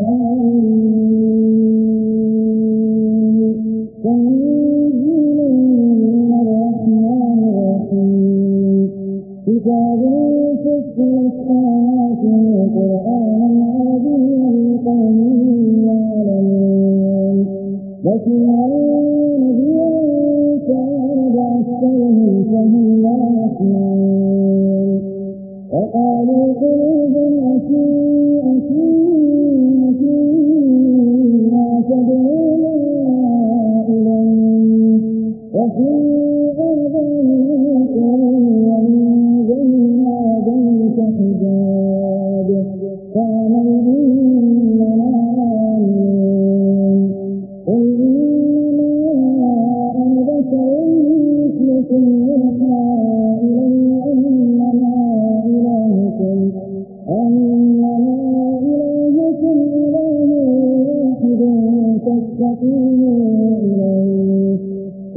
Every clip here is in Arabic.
Oh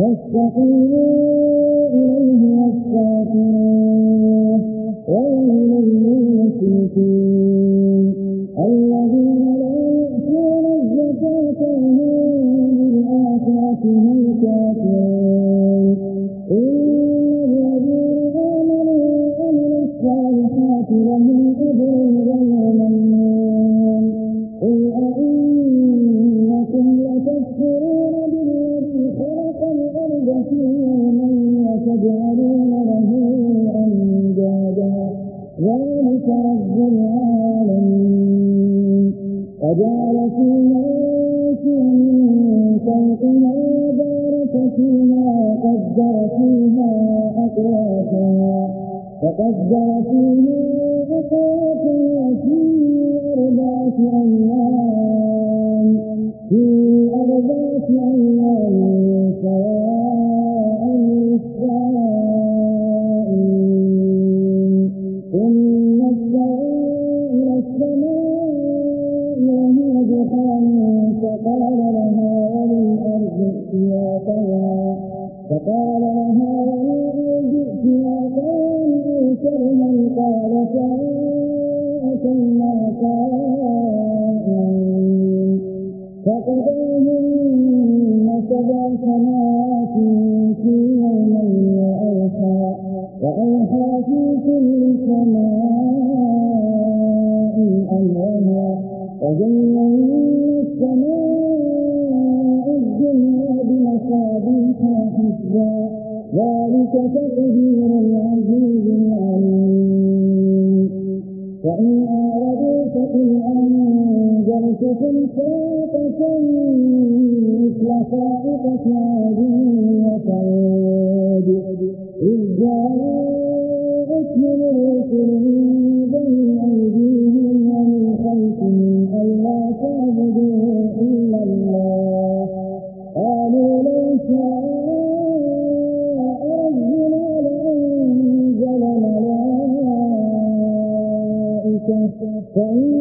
فاستقيموا إليه واستغفروه فيها أقواتها في أربعة فقضاهن سبع سماوات في يومين وأوحى وأوحى في كل سماء أمرها وزينا السماء الدنيا بمصابيح حسبا ذلك تقدير العزيز العليم. وإن أعرضوا فقل أنذرتكم صاعقة مثل صاعقة عاد وثمود إذ جاءتهم من بين أيديهم ومن خلفهم ألا تعبدوا إلا الله قالوا لو شاء ربنا لأنزل ملائكة فإنا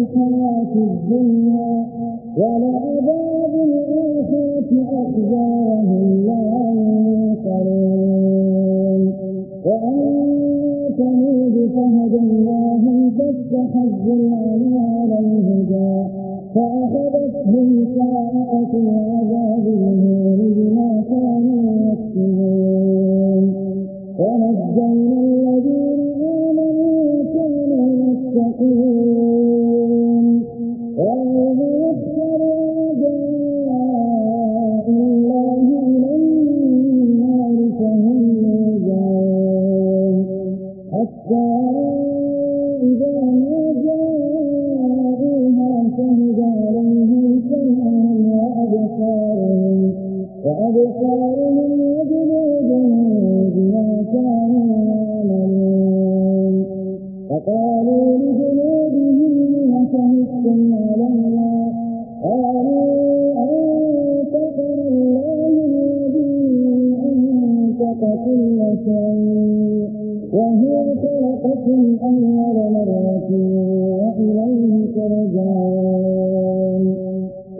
الحياة الدنيا ولعذاب الآخرة أخزى لا ينصرون. على الهدى فأخذتهم صاعقة العذاب الهون بما كانوا يكسبون فقالوا لجنودهم لم شهدتم علينا. قالوا أنطقنا الله الذي أنطق كل شيء وهو خلقكم أول مرة وإليه ترجعون.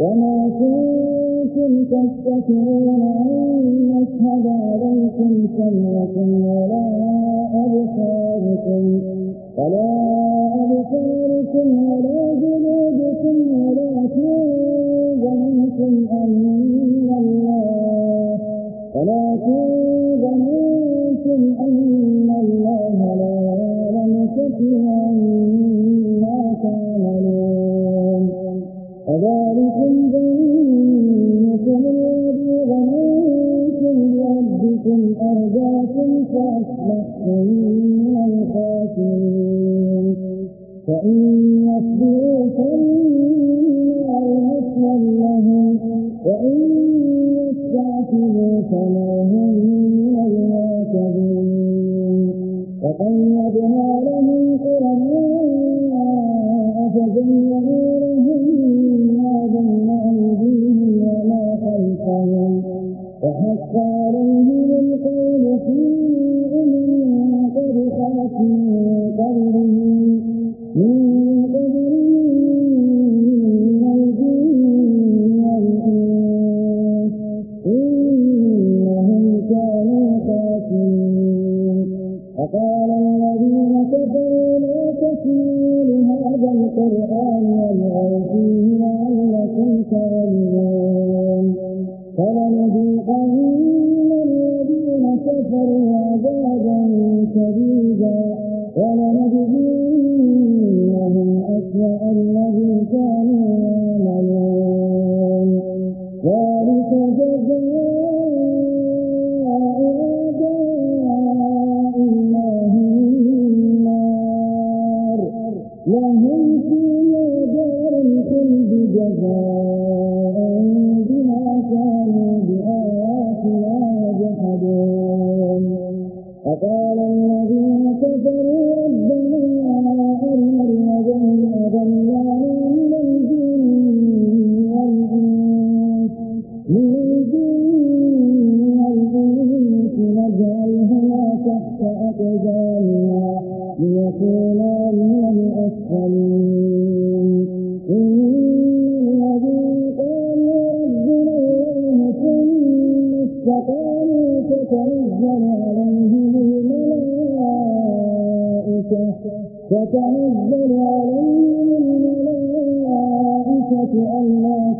وما كنتم تستكبرون أن يشهد عليكم سمعكم ولا أبصاركم. ولا أبصاركم ولا فإن يصبروا فالنار مثوى لهم وإن يستعتبوا فما هم من المعتدين وقيضنا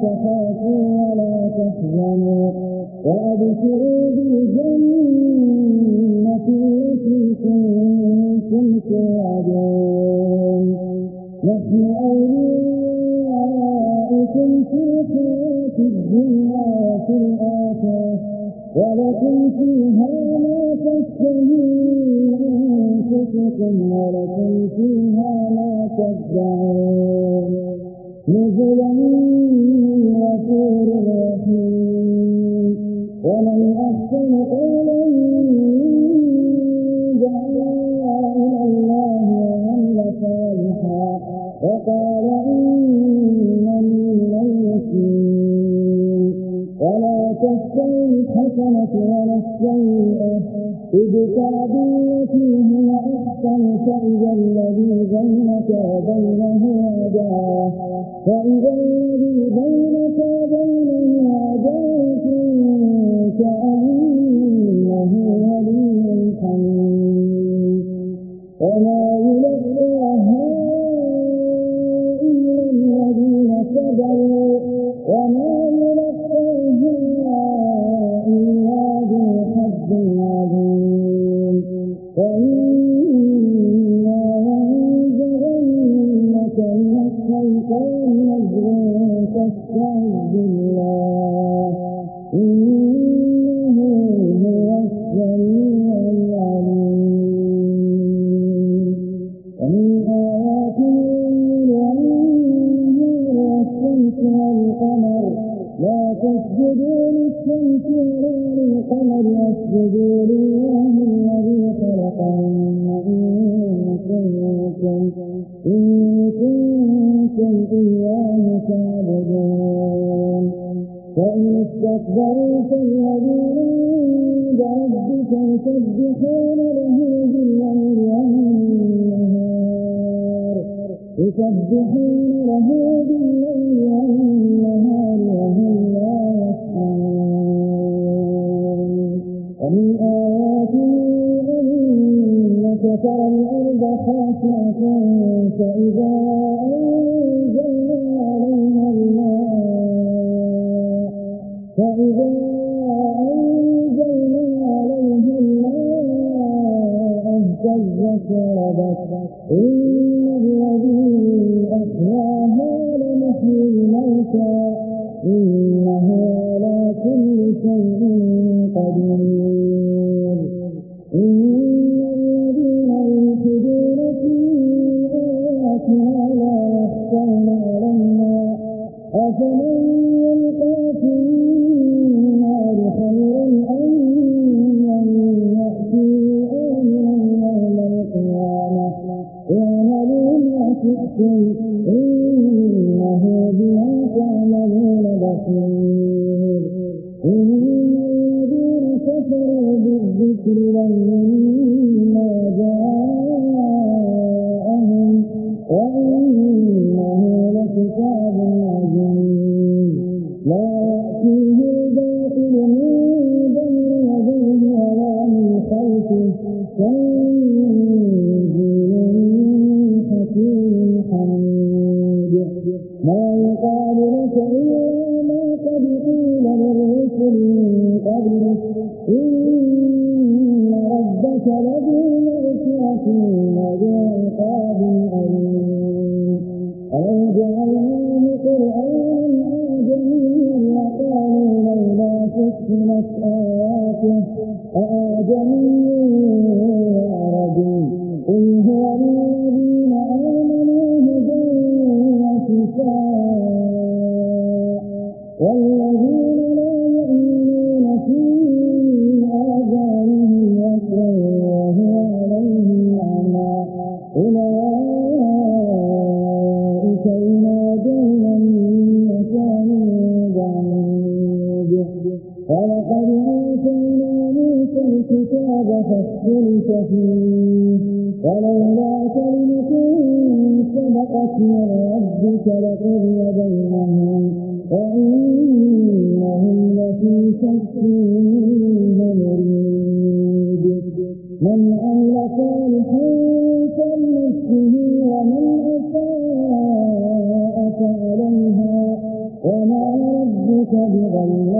تخافوا ولا تحزنوا. وأبشروا بالجنة التي كنتم توعدون. نحن أولياؤكم في الحياة الدنيا وفي الآخرة. ولكم فيها ما تشتهي أنفسكم ولكم فيها ما تدعون. نزلا ومن أحسن قولا دعا إلى الله وعمل صالحا. وقال إنني من ولا تستوي الحسنة ولا السيئة. ادفع بالتي هي أحسن فإذا الذي بينك وبينه عداوة فإذا الذي بينك عذر فاستعذ بالله إنه هو السميع العليم ومن آياته الليل والشمس والقمر لا تسجدوا للشمس ولا للقمر واسجدوا أكبر فالذين عند ربك يسبحون له بالليل والنهار. يسبحون له بالليل والنهار. وهم لا يسألون ومن آياته أنك ترى الأرض خاشعة فإذا والكافرين من آياته أعجمي ولقد آتينا موسى الكتاب فاختلف فيه. ولولا كلمة سبقت من ربك لقضي بينهم وإنهم لفي شك مريد من عمل صالحا فلنفسه ومن أساء فعليها. وما ربك بظلام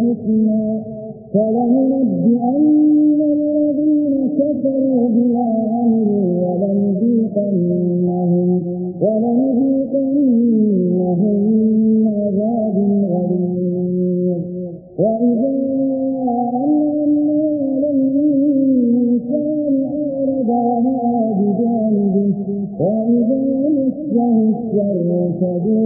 الحسنى فلننبئن الذين كفروا بما عملوا ولنذيقنهم ولنذيقنهم من عذاب غليظ وإذا أنعمنا على الإنسان أعرض ونأى بجانبه وإذا مسه الشر فذو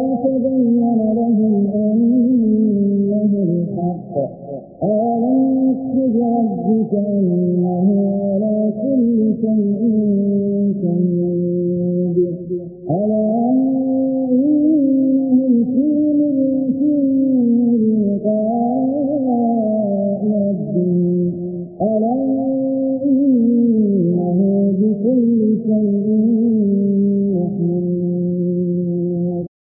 وتبين لهم أنه الحق ألم يكتب ربك أنه على كل شيء